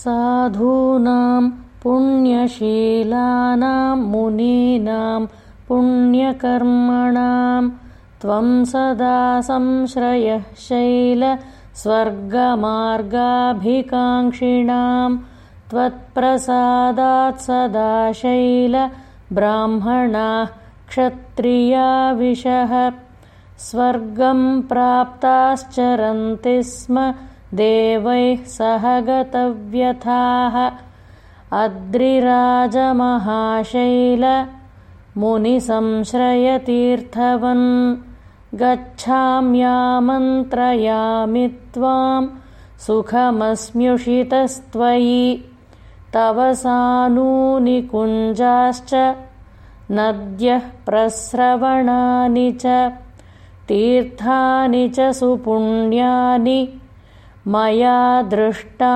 साधूनां पुण्यशीलानां मुनीनां पुण्यकर्मणां त्वं सदा संश्रयः शैलस्वर्गमार्गाभिकाङ्क्षिणां त्वत्प्रसादात् सदा शैलब्राह्मणाः क्षत्रियाविशः स्वर्गं प्राप्ताश्चरन्ति स्म देवैः सह गतव्यथाः। अद्रिराजमहाशैलमुनिसंश्रयतीर्थवन् गच्छाम्यामन्त्रयामि त्वां सुखमस्म्युषितस्त्वयि। तव सानूनि कुञ्जाश्च नद्यः प्रस्रवणानि च तीर्थानि च सुपुण्यानि मया दृष्टान्यनेकषः